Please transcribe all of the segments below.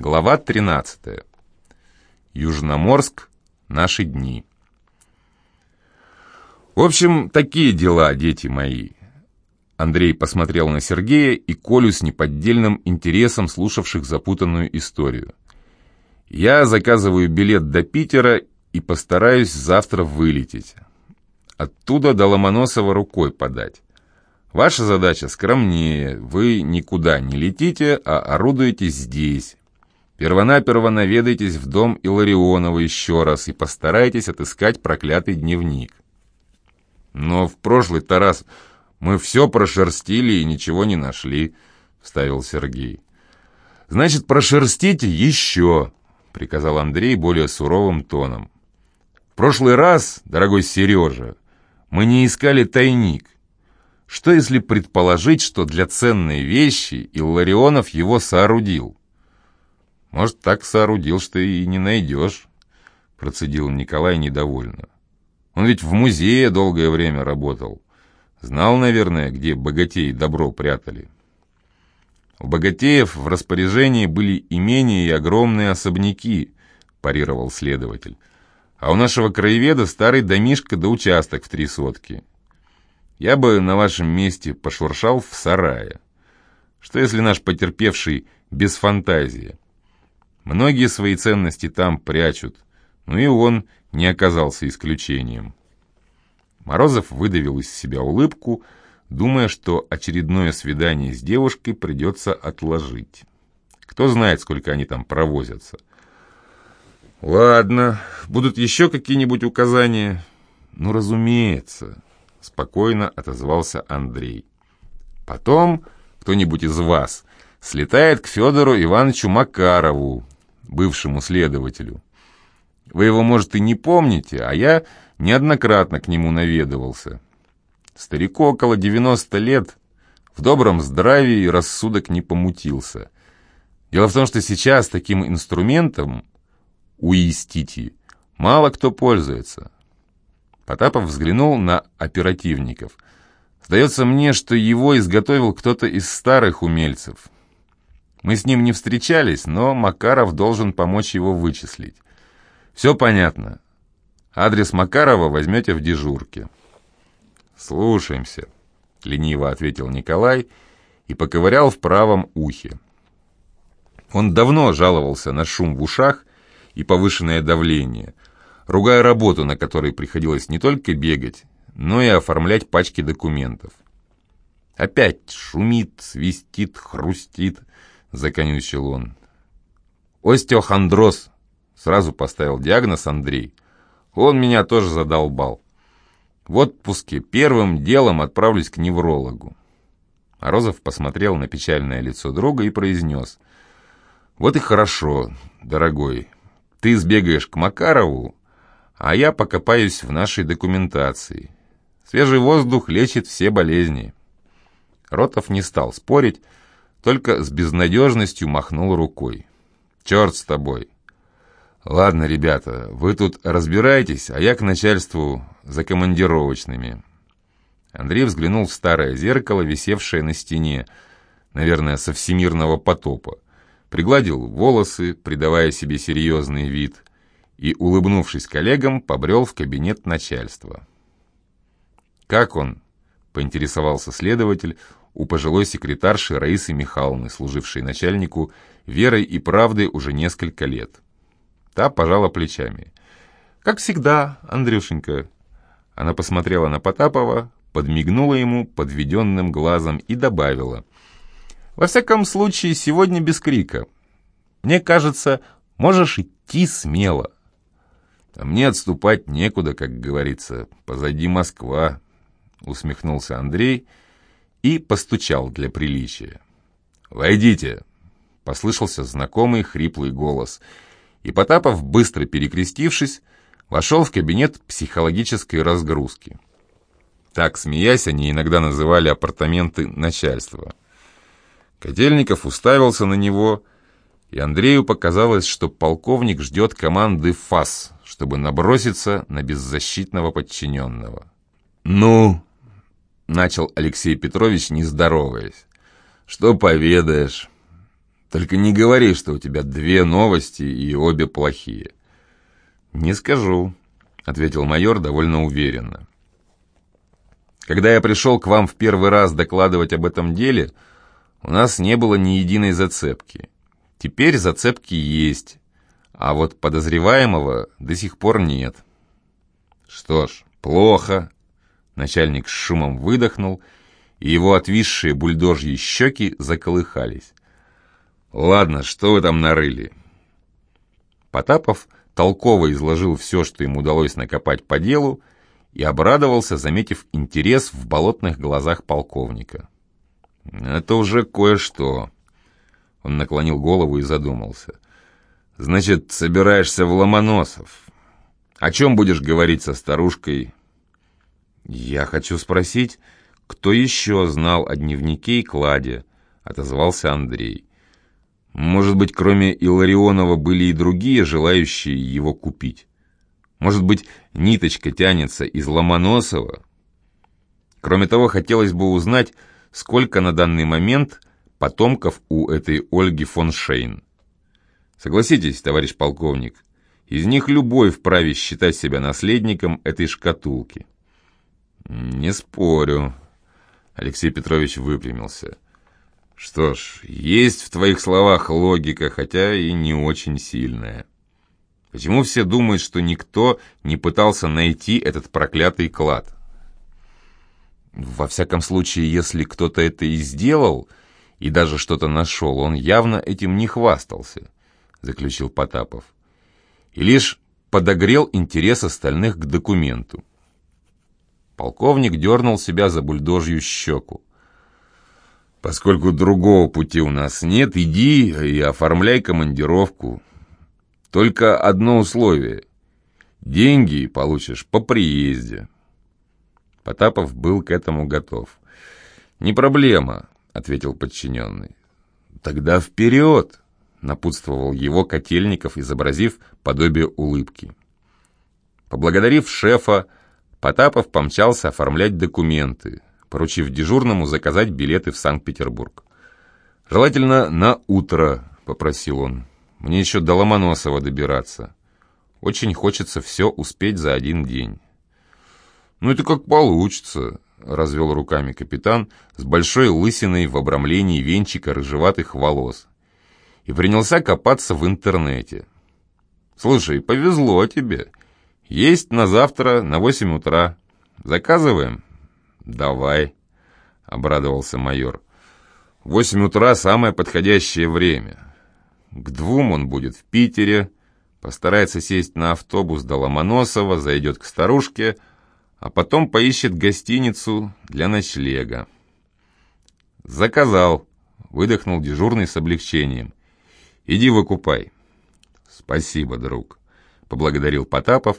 Глава 13. Южноморск. Наши дни. В общем, такие дела, дети мои. Андрей посмотрел на Сергея и Колю с неподдельным интересом слушавших запутанную историю. Я заказываю билет до Питера и постараюсь завтра вылететь. Оттуда до Ломоносова рукой подать. Ваша задача скромнее. Вы никуда не летите, а орудуете здесь, Первонаперво наведайтесь в дом Иларионова еще раз и постарайтесь отыскать проклятый дневник. Но в прошлый Тарас мы все прошерстили и ничего не нашли, вставил Сергей. Значит, прошерстите еще, приказал Андрей более суровым тоном. В прошлый раз, дорогой Сережа, мы не искали тайник. Что если предположить, что для ценной вещи Илларионов его соорудил? Может, так соорудил, что и не найдешь, процедил Николай недовольно. Он ведь в музее долгое время работал. Знал, наверное, где богатеи добро прятали. У богатеев в распоряжении были имения и огромные особняки, парировал следователь. А у нашего краеведа старый домишко да участок в три сотки. Я бы на вашем месте пошуршал в сарае. Что если наш потерпевший без фантазии? Многие свои ценности там прячут, но и он не оказался исключением. Морозов выдавил из себя улыбку, думая, что очередное свидание с девушкой придется отложить. Кто знает, сколько они там провозятся. «Ладно, будут еще какие-нибудь указания?» «Ну, разумеется», — спокойно отозвался Андрей. «Потом кто-нибудь из вас слетает к Федору Ивановичу Макарову, бывшему следователю. Вы его, может, и не помните, а я неоднократно к нему наведывался. Старику около 90 лет, в добром здравии рассудок не помутился. Дело в том, что сейчас таким инструментом, уистити, мало кто пользуется. Потапов взглянул на оперативников. Сдается мне, что его изготовил кто-то из старых умельцев. Мы с ним не встречались, но Макаров должен помочь его вычислить. Все понятно. Адрес Макарова возьмете в дежурке. «Слушаемся», — лениво ответил Николай и поковырял в правом ухе. Он давно жаловался на шум в ушах и повышенное давление, ругая работу, на которой приходилось не только бегать, но и оформлять пачки документов. Опять шумит, свистит, хрустит —— законючил он. «Остеохондроз», — сразу поставил диагноз Андрей. «Он меня тоже задолбал. В отпуске первым делом отправлюсь к неврологу». Арозов посмотрел на печальное лицо друга и произнес. «Вот и хорошо, дорогой. Ты сбегаешь к Макарову, а я покопаюсь в нашей документации. Свежий воздух лечит все болезни». Ротов не стал спорить, только с безнадежностью махнул рукой. «Черт с тобой!» «Ладно, ребята, вы тут разбирайтесь, а я к начальству за командировочными». Андрей взглянул в старое зеркало, висевшее на стене, наверное, со всемирного потопа, пригладил волосы, придавая себе серьезный вид, и, улыбнувшись коллегам, побрел в кабинет начальства. «Как он?» — поинтересовался следователь, у пожилой секретарши Раисы Михайловны, служившей начальнику верой и правдой уже несколько лет. Та пожала плечами. «Как всегда, Андрюшенька». Она посмотрела на Потапова, подмигнула ему подведенным глазом и добавила. «Во всяком случае, сегодня без крика. Мне кажется, можешь идти смело». «А мне отступать некуда, как говорится. Позади Москва», — усмехнулся Андрей, — и постучал для приличия. «Войдите!» — послышался знакомый хриплый голос, и Потапов, быстро перекрестившись, вошел в кабинет психологической разгрузки. Так, смеясь, они иногда называли апартаменты начальства. Котельников уставился на него, и Андрею показалось, что полковник ждет команды ФАС, чтобы наброситься на беззащитного подчиненного. «Ну!» Начал Алексей Петрович, не здороваясь. «Что поведаешь?» Только не говори, что у тебя две новости и обе плохие. Не скажу, ответил майор довольно уверенно. Когда я пришел к вам в первый раз докладывать об этом деле, у нас не было ни единой зацепки. Теперь зацепки есть, а вот подозреваемого до сих пор нет. Что ж, плохо. Начальник с шумом выдохнул, и его отвисшие бульдожьи щеки заколыхались. «Ладно, что вы там нарыли?» Потапов толково изложил все, что ему удалось накопать по делу, и обрадовался, заметив интерес в болотных глазах полковника. «Это уже кое-что». Он наклонил голову и задумался. «Значит, собираешься в Ломоносов. О чем будешь говорить со старушкой?» «Я хочу спросить, кто еще знал о дневнике и кладе?» — отозвался Андрей. «Может быть, кроме Иларионова были и другие, желающие его купить?» Может быть, ниточка тянется из Ломоносова? Кроме того, хотелось бы узнать, сколько на данный момент потомков у этой Ольги фон Шейн. Согласитесь, товарищ полковник, из них любой вправе считать себя наследником этой шкатулки. Не спорю. Алексей Петрович выпрямился. Что ж, есть в твоих словах логика, хотя и не очень сильная. Почему все думают, что никто не пытался найти этот проклятый клад? Во всяком случае, если кто-то это и сделал, и даже что-то нашел, он явно этим не хвастался, заключил Потапов. И лишь подогрел интерес остальных к документу. Полковник дернул себя за бульдожью щеку. «Поскольку другого пути у нас нет, иди и оформляй командировку. Только одно условие. Деньги получишь по приезде. Потапов был к этому готов. «Не проблема», — ответил подчиненный. «Тогда вперед!» — напутствовал его Котельников, изобразив подобие улыбки. Поблагодарив шефа, Потапов помчался оформлять документы, поручив дежурному заказать билеты в Санкт-Петербург. «Желательно на утро», — попросил он. Мне еще до Ломоносова добираться. Очень хочется все успеть за один день. «Ну это как получится», — развел руками капитан с большой лысиной в обрамлении венчика рыжеватых волос и принялся копаться в интернете. «Слушай, повезло тебе. Есть на завтра на восемь утра. Заказываем?» «Давай», — обрадовался майор. «Восемь утра — самое подходящее время. К двум он будет в Питере, постарается сесть на автобус до Ломоносова, зайдет к старушке, а потом поищет гостиницу для ночлега. «Заказал», — выдохнул дежурный с облегчением. «Иди выкупай». «Спасибо, друг», — поблагодарил Потапов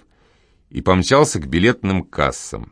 и помчался к билетным кассам.